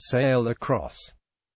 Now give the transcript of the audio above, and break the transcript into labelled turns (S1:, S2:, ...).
S1: sail across.